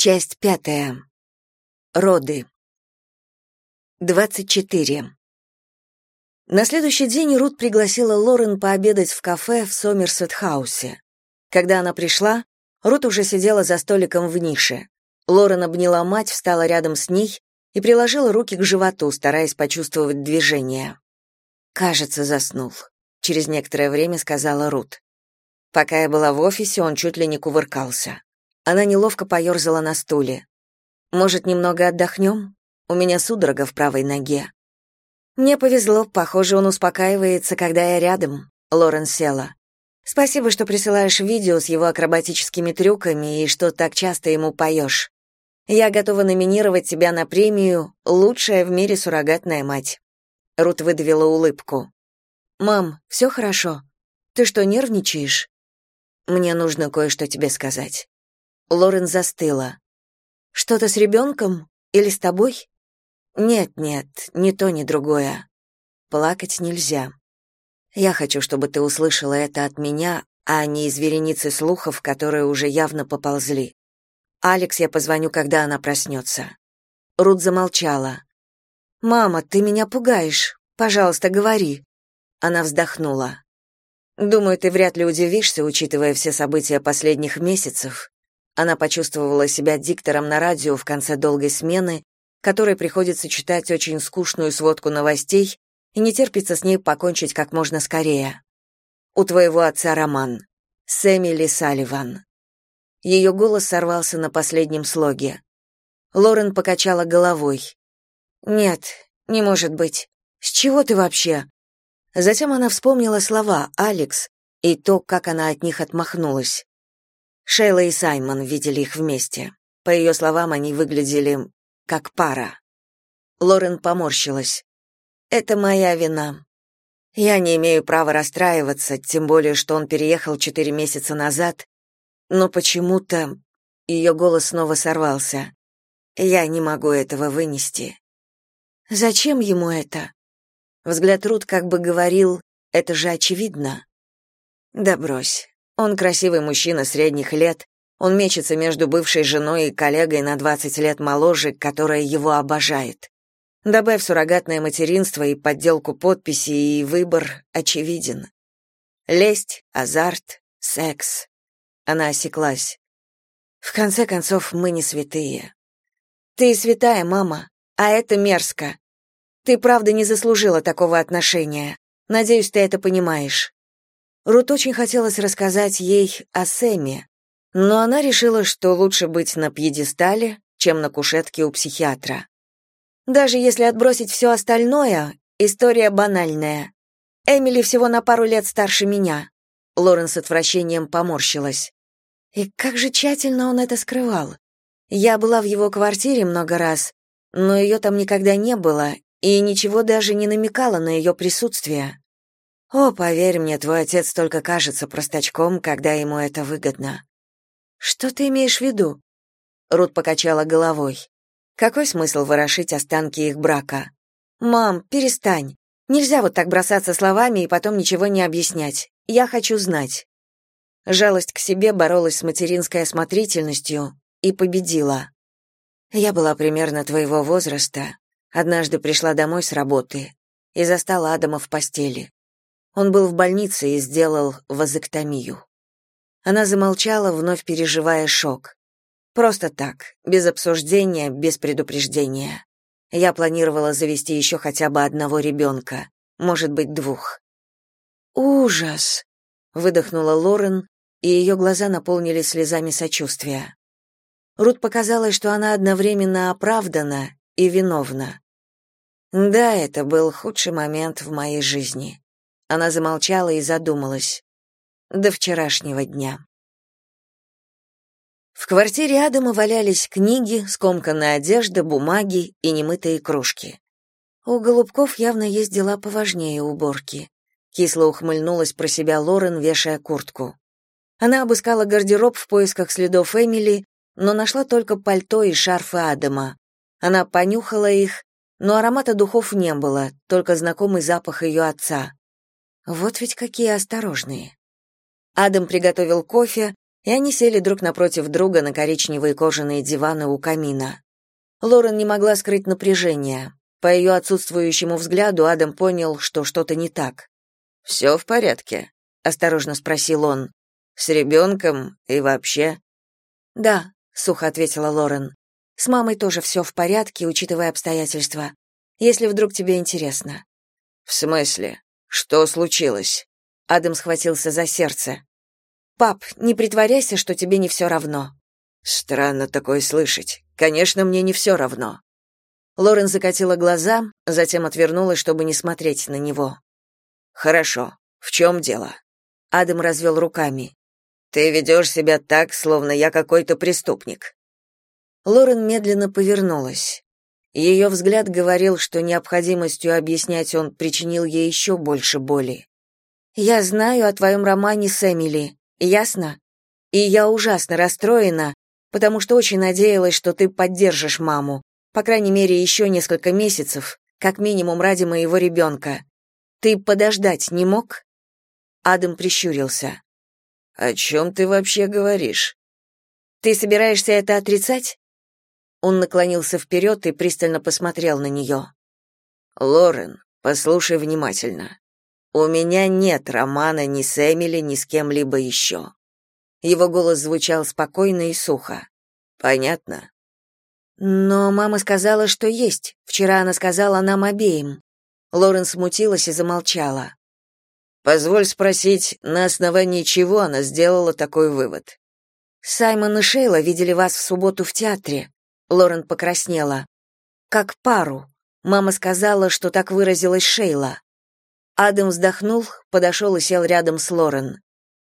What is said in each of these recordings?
Часть пятая. Роды. 24. На следующий день Рут пригласила Лорен пообедать в кафе в Сомерсет-хаусе. Когда она пришла, Рут уже сидела за столиком в нише. Лорен обняла мать, встала рядом с ней и приложила руки к животу, стараясь почувствовать движение. «Кажется, заснул», — через некоторое время сказала Рут. Пока я была в офисе, он чуть ли не кувыркался. Она неловко поерзала на стуле. «Может, немного отдохнем? У меня судорога в правой ноге». «Мне повезло, похоже, он успокаивается, когда я рядом», — Лорен села. «Спасибо, что присылаешь видео с его акробатическими трюками и что так часто ему поешь. Я готова номинировать тебя на премию «Лучшая в мире суррогатная мать». Рут выдавила улыбку. «Мам, все хорошо? Ты что, нервничаешь?» «Мне нужно кое-что тебе сказать». Лорен застыла. «Что-то с ребенком? Или с тобой?» «Нет, нет, ни то, ни другое. Плакать нельзя. Я хочу, чтобы ты услышала это от меня, а не из вереницы слухов, которые уже явно поползли. Алекс я позвоню, когда она проснется». Рут замолчала. «Мама, ты меня пугаешь. Пожалуйста, говори». Она вздохнула. «Думаю, ты вряд ли удивишься, учитывая все события последних месяцев. Она почувствовала себя диктором на радио в конце долгой смены, которой приходится читать очень скучную сводку новостей и не терпится с ней покончить как можно скорее. У твоего отца роман. С Эмили Салливан. Ее голос сорвался на последнем слоге. Лорен покачала головой. «Нет, не может быть. С чего ты вообще?» Затем она вспомнила слова «Алекс» и то, как она от них отмахнулась. Шейла и Саймон видели их вместе. По ее словам, они выглядели как пара. Лорен поморщилась. «Это моя вина. Я не имею права расстраиваться, тем более, что он переехал четыре месяца назад, но почему-то...» Ее голос снова сорвался. «Я не могу этого вынести». «Зачем ему это?» Взгляд Рут как бы говорил, «Это же очевидно». «Да брось. Он красивый мужчина средних лет, он мечется между бывшей женой и коллегой на 20 лет моложе, которая его обожает. Добавь суррогатное материнство и подделку подписи, и выбор очевиден. Лесть, азарт, секс. Она осеклась. В конце концов, мы не святые. Ты святая, мама, а это мерзко. Ты правда не заслужила такого отношения. Надеюсь, ты это понимаешь. Рут очень хотелось рассказать ей о Сэме, но она решила, что лучше быть на пьедестале, чем на кушетке у психиатра. Даже если отбросить все остальное, история банальная. Эмили всего на пару лет старше меня. Лорен с отвращением поморщилась. И как же тщательно он это скрывал. Я была в его квартире много раз, но ее там никогда не было, и ничего даже не намекало на ее присутствие. О, поверь мне, твой отец только кажется простачком, когда ему это выгодно. Что ты имеешь в виду? Рут покачала головой. Какой смысл ворошить останки их брака? Мам, перестань. Нельзя вот так бросаться словами и потом ничего не объяснять. Я хочу знать. Жалость к себе боролась с материнской осмотрительностью и победила. Я была примерно твоего возраста. Однажды пришла домой с работы и застала Адама в постели. Он был в больнице и сделал вазоктомию. Она замолчала, вновь переживая шок. Просто так, без обсуждения, без предупреждения. Я планировала завести еще хотя бы одного ребенка, может быть, двух. «Ужас!» — выдохнула Лорен, и ее глаза наполнились слезами сочувствия. Рут показалось, что она одновременно оправдана и виновна. Да, это был худший момент в моей жизни. Она замолчала и задумалась. До вчерашнего дня. В квартире Адама валялись книги, скомканная одежда, бумаги и немытые кружки. У Голубков явно есть дела поважнее уборки. Кисло ухмыльнулась про себя Лорен, вешая куртку. Она обыскала гардероб в поисках следов Эмили, но нашла только пальто и шарфы Адама. Она понюхала их, но аромата духов не было, только знакомый запах ее отца. Вот ведь какие осторожные. Адам приготовил кофе, и они сели друг напротив друга на коричневые кожаные диваны у камина. Лорен не могла скрыть напряжение. По ее отсутствующему взгляду Адам понял, что что-то не так. «Все в порядке?» — осторожно спросил он. «С ребенком и вообще?» «Да», — сухо ответила Лорен. «С мамой тоже все в порядке, учитывая обстоятельства. Если вдруг тебе интересно». «В смысле? Что случилось?» Адам схватился за сердце. «Пап, не притворяйся, что тебе не все равно». «Странно такое слышать. Конечно, мне не все равно». Лорен закатила глаза, затем отвернулась, чтобы не смотреть на него. «Хорошо. В чем дело?» Адам развел руками. «Ты ведешь себя так, словно я какой-то преступник». Лорен медленно повернулась. Ее взгляд говорил, что необходимостью объяснять он причинил ей еще больше боли. «Я знаю о твоем романе с Эмили. Ясно? И я ужасно расстроена, потому что очень надеялась, что ты поддержишь маму, по крайней мере, еще несколько месяцев, как минимум ради моего ребенка. Ты подождать не мог?» Адам прищурился. «О чем ты вообще говоришь?» «Ты собираешься это отрицать?» Он наклонился вперед и пристально посмотрел на нее. «Лорен, послушай внимательно. У меня нет романа ни с Эмили, ни с кем-либо еще». Его голос звучал спокойно и сухо. «Понятно?» «Но мама сказала, что есть. Вчера она сказала нам обеим». Лорен смутилась и замолчала. «Позволь спросить, на основании чего она сделала такой вывод?» «Саймон и Шейла видели вас в субботу в театре. Лорен покраснела. Как пару. Мама сказала, что так выразилась Шейла. Адам вздохнул, подошел и сел рядом с Лорен.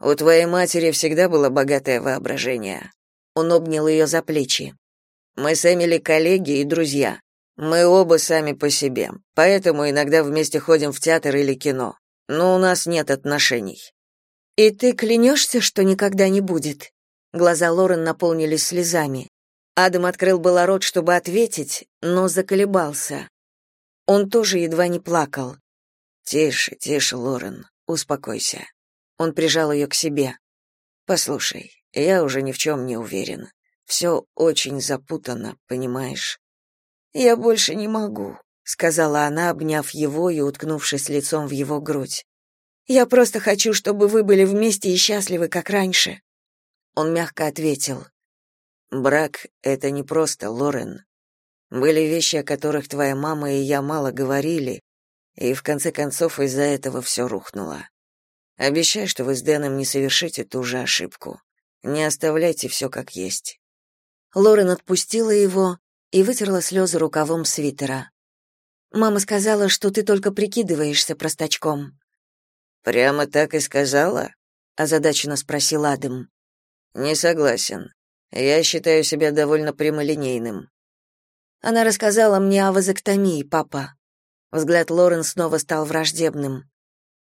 У твоей матери всегда было богатое воображение. Он обнял ее за плечи. Мы с Эмили коллеги и друзья. Мы оба сами по себе, поэтому иногда вместе ходим в театр или кино. Но у нас нет отношений. И ты клянешься, что никогда не будет? Глаза Лорен наполнились слезами. Адам открыл было рот, чтобы ответить, но заколебался. Он тоже едва не плакал. «Тише, тише, Лорен, успокойся». Он прижал ее к себе. «Послушай, я уже ни в чем не уверен. Все очень запутанно, понимаешь?» «Я больше не могу», — сказала она, обняв его и уткнувшись лицом в его грудь. «Я просто хочу, чтобы вы были вместе и счастливы, как раньше». Он мягко ответил. Брак — это не просто, Лорен. Были вещи, о которых твоя мама и я мало говорили, и в конце концов из-за этого все рухнуло. Обещай, что вы с Дэном не совершите ту же ошибку. Не оставляйте все как есть». Лорен отпустила его и вытерла слезы рукавом свитера. «Мама сказала, что ты только прикидываешься простачком». «Прямо так и сказала?» — озадаченно спросил Адам. «Не согласен. Я считаю себя довольно прямолинейным. Она рассказала мне о вазоктомии, папа. Взгляд Лорен снова стал враждебным.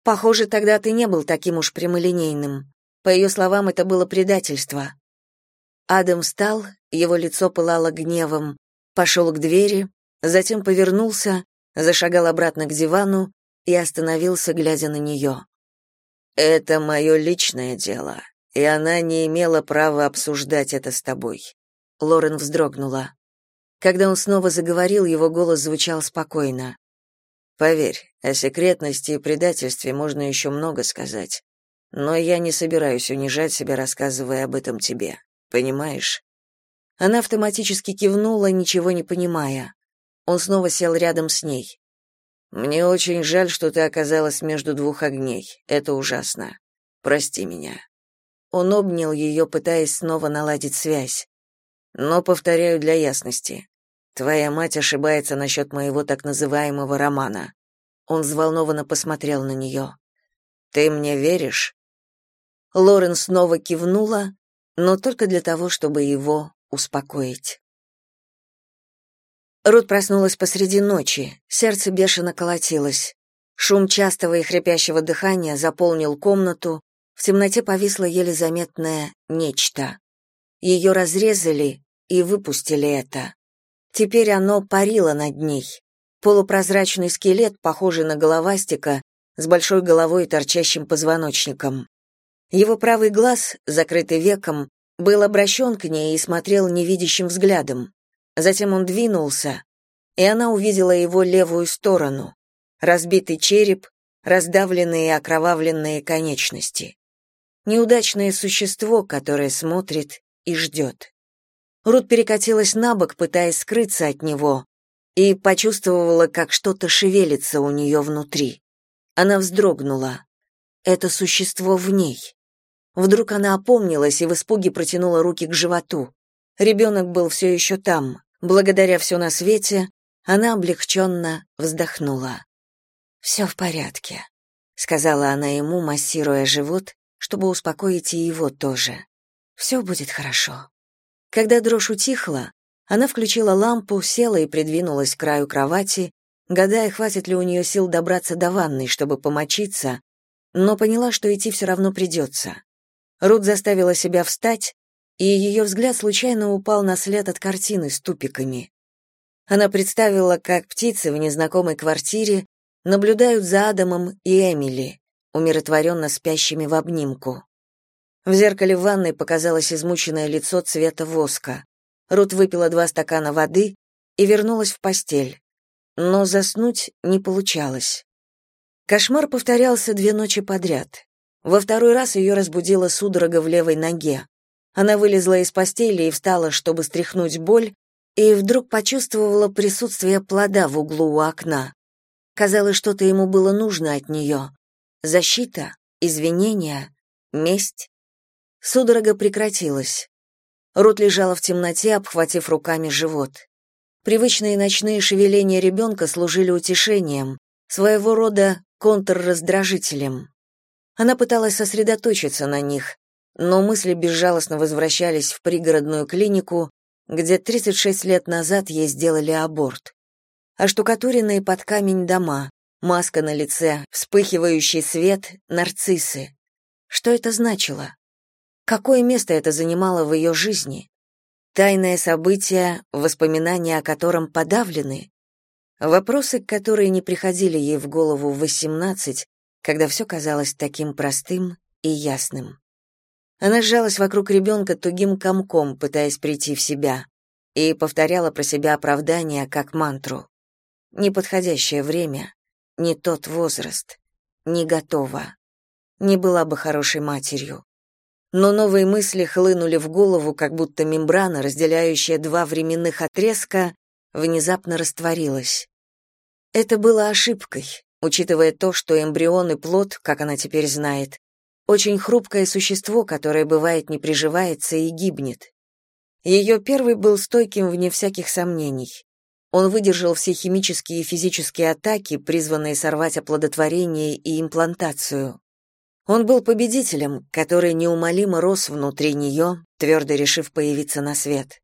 Похоже, тогда ты не был таким уж прямолинейным. По ее словам, это было предательство. Адам встал, его лицо пылало гневом, пошел к двери, затем повернулся, зашагал обратно к дивану и остановился, глядя на нее. «Это мое личное дело и она не имела права обсуждать это с тобой. Лорен вздрогнула. Когда он снова заговорил, его голос звучал спокойно. Поверь, о секретности и предательстве можно еще много сказать. Но я не собираюсь унижать себя, рассказывая об этом тебе. Понимаешь? Она автоматически кивнула, ничего не понимая. Он снова сел рядом с ней. Мне очень жаль, что ты оказалась между двух огней. Это ужасно. Прости меня. Он обнял ее, пытаясь снова наладить связь. Но повторяю для ясности. Твоя мать ошибается насчет моего так называемого романа. Он взволнованно посмотрел на нее. Ты мне веришь? Лорен снова кивнула, но только для того, чтобы его успокоить. Рут проснулась посреди ночи, сердце бешено колотилось. Шум частого и хрипящего дыхания заполнил комнату, в темноте повисло еле заметное нечто. Ее разрезали и выпустили это. Теперь оно парило над ней. Полупрозрачный скелет, похожий на головастика, с большой головой и торчащим позвоночником. Его правый глаз, закрытый веком, был обращен к ней и смотрел невидящим взглядом. Затем он двинулся, и она увидела его левую сторону, разбитый череп, раздавленные и окровавленные конечности. Неудачное существо, которое смотрит и ждет. Рут перекатилась на бок, пытаясь скрыться от него, и почувствовала, как что-то шевелится у нее внутри. Она вздрогнула. Это существо в ней. Вдруг она опомнилась и в испуге протянула руки к животу. Ребенок был все еще там. Благодаря все на свете, она облегченно вздохнула. «Все в порядке», — сказала она ему, массируя живот, чтобы успокоить и его тоже. «Все будет хорошо». Когда дрожь утихла, она включила лампу, села и придвинулась к краю кровати, гадая, хватит ли у нее сил добраться до ванной, чтобы помочиться, но поняла, что идти все равно придется. Рут заставила себя встать, и ее взгляд случайно упал на след от картины с тупиками. Она представила, как птицы в незнакомой квартире наблюдают за Адамом и Эмили, умиротворенно спящими в обнимку. В зеркале в ванной показалось измученное лицо цвета воска. Рут выпила два стакана воды и вернулась в постель. Но заснуть не получалось. Кошмар повторялся две ночи подряд. Во второй раз ее разбудила судорога в левой ноге. Она вылезла из постели и встала, чтобы стряхнуть боль, и вдруг почувствовала присутствие плода в углу у окна. Казалось, что-то ему было нужно от нее. Защита, извинения, месть. Судорога прекратилась. Рут лежала в темноте, обхватив руками живот. Привычные ночные шевеления ребенка служили утешением, своего рода контрраздражителем. Она пыталась сосредоточиться на них, но мысли безжалостно возвращались в пригородную клинику, где 36 лет назад ей сделали аборт оштукатуренные под камень дома, маска на лице, вспыхивающий свет, нарциссы. Что это значило? Какое место это занимало в ее жизни? Тайное событие, воспоминания о котором подавлены? Вопросы, которые не приходили ей в голову в 18, когда все казалось таким простым и ясным. Она сжалась вокруг ребенка тугим комком, пытаясь прийти в себя, и повторяла про себя оправдание как мантру неподходящее время, не тот возраст, не готова. Не была бы хорошей матерью. Но новые мысли хлынули в голову, как будто мембрана, разделяющая два временных отрезка, внезапно растворилась. Это было ошибкой, учитывая то, что эмбрион и плод, как она теперь знает, очень хрупкое существо, которое бывает не приживается и гибнет. Ее первый был стойким вне всяких сомнений. Он выдержал все химические и физические атаки, призванные сорвать оплодотворение и имплантацию. Он был победителем, который неумолимо рос внутри нее, твердо решив появиться на свет.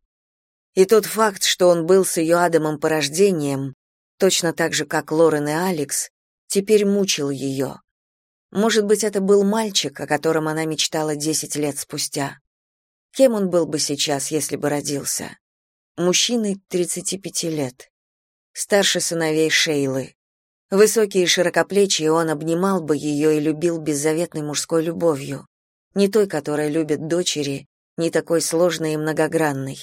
И тот факт, что он был с ее Адамом по рождением, точно так же, как Лорен и Алекс, теперь мучил ее. Может быть, это был мальчик, о котором она мечтала десять лет спустя. Кем он был бы сейчас, если бы родился? Мужчины 35 лет. Старше сыновей Шейлы. Высокий и широкоплечий, он обнимал бы ее и любил беззаветной мужской любовью. Не той, которая любят дочери, не такой сложной и многогранной.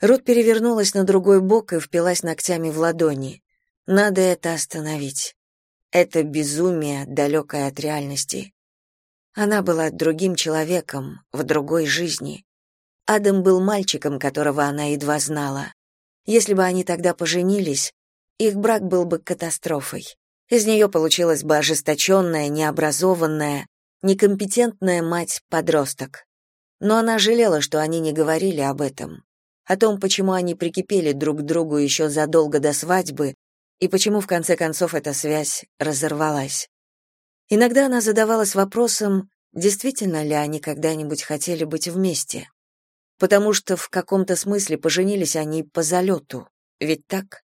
Рут перевернулась на другой бок и впилась ногтями в ладони. Надо это остановить. Это безумие, далекое от реальности. Она была другим человеком, в другой жизни. Адам был мальчиком, которого она едва знала. Если бы они тогда поженились, их брак был бы катастрофой. Из нее получилась бы ожесточенная, необразованная, некомпетентная мать-подросток. Но она жалела, что они не говорили об этом, о том, почему они прикипели друг к другу еще задолго до свадьбы и почему в конце концов эта связь разорвалась. Иногда она задавалась вопросом, действительно ли они когда-нибудь хотели быть вместе потому что в каком-то смысле поженились они по залету, ведь так?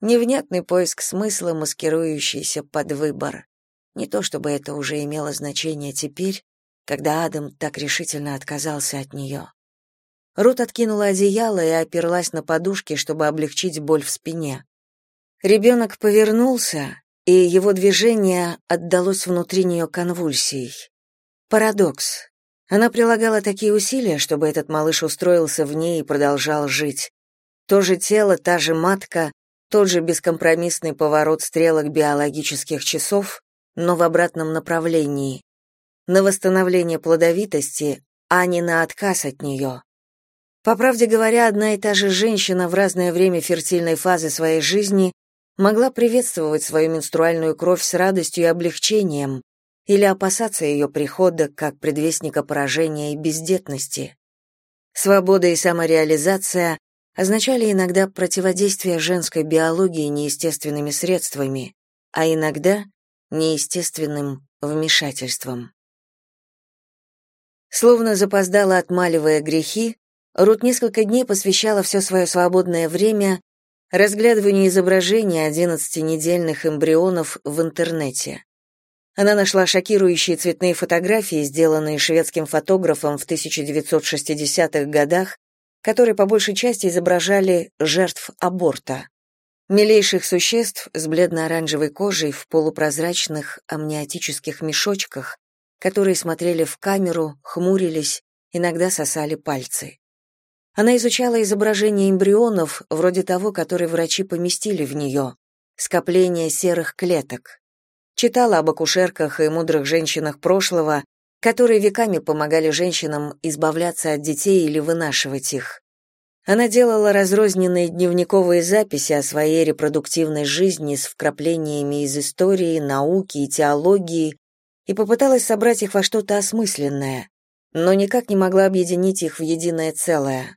Невнятный поиск смысла, маскирующийся под выбор. Не то чтобы это уже имело значение теперь, когда Адам так решительно отказался от нее. Рут откинула одеяло и оперлась на подушки, чтобы облегчить боль в спине. Ребенок повернулся, и его движение отдалось внутри нее конвульсией. Парадокс. Она прилагала такие усилия, чтобы этот малыш устроился в ней и продолжал жить. То же тело, та же матка, тот же бескомпромиссный поворот стрелок биологических часов, но в обратном направлении. На восстановление плодовитости, а не на отказ от нее. По правде говоря, одна и та же женщина в разное время фертильной фазы своей жизни могла приветствовать свою менструальную кровь с радостью и облегчением или опасаться ее прихода как предвестника поражения и бездетности. Свобода и самореализация означали иногда противодействие женской биологии неестественными средствами, а иногда неестественным вмешательством. Словно запоздала отмаливая грехи, Рут несколько дней посвящала все свое свободное время разглядыванию изображений одиннадцатинедельных эмбрионов в интернете. Она нашла шокирующие цветные фотографии, сделанные шведским фотографом в 1960-х годах, которые по большей части изображали жертв аборта. Милейших существ с бледно-оранжевой кожей в полупрозрачных амниотических мешочках, которые смотрели в камеру, хмурились, иногда сосали пальцы. Она изучала изображения эмбрионов, вроде того, который врачи поместили в нее, скопление серых клеток. Читала об акушерках и мудрых женщинах прошлого, которые веками помогали женщинам избавляться от детей или вынашивать их. Она делала разрозненные дневниковые записи о своей репродуктивной жизни с вкраплениями из истории, науки и теологии и попыталась собрать их во что-то осмысленное, но никак не могла объединить их в единое целое.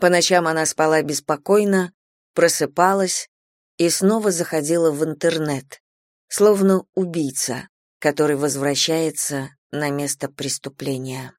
По ночам она спала беспокойно, просыпалась и снова заходила в интернет, словно убийца, который возвращается на место преступления.